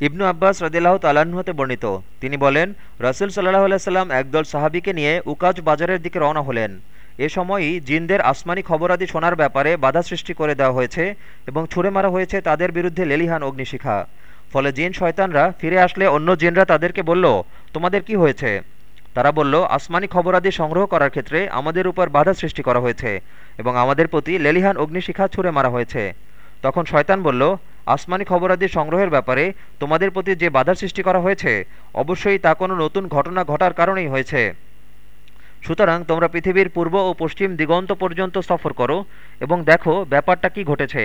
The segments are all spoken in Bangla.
ইবনু আব্বাস রদিল্লাহ তালাহতে বর্ণিত। তিনি বলেন, রসুল সাল্লাহ আলাইসাল্লাম একদল সাহাবিকে নিয়ে উকাজ বাজারের দিকে রওনা হলেন। এ সময়ই জিনদের আসমানি খবরাদি শোনার ব্যাপারে বাধা সৃষ্টি করে দেওয়া হয়েছে এবং ছুড়ে মারা হয়েছে তাদের বিরুদ্ধে লেলিহান অগ্নিশিখা। ফলে জিন শয়তানরা ফিরে আসলে অন্য জিনরা তাদেরকে বলল, তোমাদের কি হয়েছে? তারা বলল, আসমানি খবরাদি সংগ্রহ করার ক্ষেত্রে আমাদের উপর বাধা সৃষ্টি করা হয়েছে এবং আমাদের প্রতি লেলিহান অগ্নিশিখা ছুড়ে মারা হয়েছে। তখন শয়তান বলল আসমানি খবরাদি সংগ্রহের ব্যাপারে তোমাদের প্রতি যে বাধার সৃষ্টি করা হয়েছে, অবশ্যই তা কোনো নতুন ঘটনা ঘটার কারণেই হয়েছে। সুতরাং তোমরা পৃথিবীর পূর্ব ও পশ্চিম দিগন্ত পর্যন্ত সফর করো এবং দেখো ব্যাপারটা কি ঘটেছে।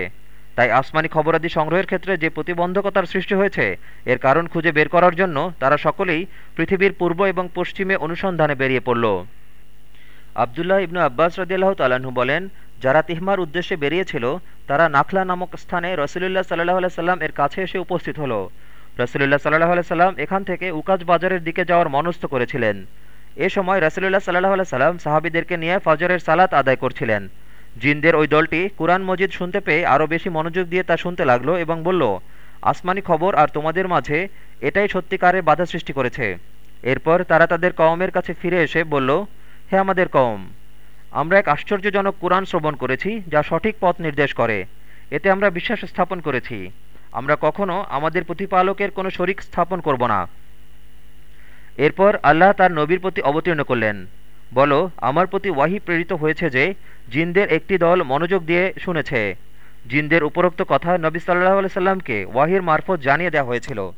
তাই আসমানি খবরাদি সংগ্রহের ক্ষেত্রে যে প্রতিবন্ধকতার সৃষ্টি হয়েছে, এর কারণ খুঁজে বের করার জন্য তারা সকলেই পৃথিবীর পূর্ব এবং পশ্চিমে অনুসন্ধানে বেরিয়ে পড়ল। আবদুল্লাহ ইবনু আব্বাস রদিয়াল্লাহ তালাহু বলেন যারা তিহমার উদ্দেশ্যে বেরিয়েছিল, তারা নাখলা নামক স্থানে রসুলুল্লাহ সাল্লাহ সাল্লাম এর কাছে এসে উপস্থিত হল। রসুলুল্লাহ সাল্লাহ সাল্লাম এখান থেকে উকাজ বাজারের দিকে যাওয়ার মনস্থ করেছিলেন। এ সময় রসুলুল্লাহ সাল্লাহ সাল্লাম সাহাবিদেরকে নিয়ে ফজরের সালাত আদায় করছিলেন। জিনদের ওই দলটি কুরআন মজিদ শুনতে পেয়ে আরও বেশি মনোযোগ দিয়ে তা শুনতে লাগল এবং বলল, আসমানি খবর আর তোমাদের মাঝে এটাই সত্যিকারের বাধা সৃষ্টি করেছে। এরপর তারা তাদের কওমের কাছে ফিরে এসে বলল, হে আমাদের কওম আমরা এক আশ্চর্যজনক কোরআন শ্রবণ করেছি, যা সঠিক পথ নির্দেশ করে। এতে আমরা বিশ্বাস স্থাপন করেছি। আমরা কখনো আমাদের প্রতিপালকের কোনো শরিক স্থাপন করব না। এরপর আল্লাহ তার নবীর প্রতি অবতীর্ণ করলেন। বলো, আমার প্রতি ওয়াহি প্রেরিত হয়েছে যে, জিনদের একটি দল মনোযোগ দিয়ে শুনেছে। জিনদের উপরোক্ত কথা নবী সাল্লাহ সাল্লামকে ওয়াহির মারফত জানিয়ে দেওয়া হয়েছিল।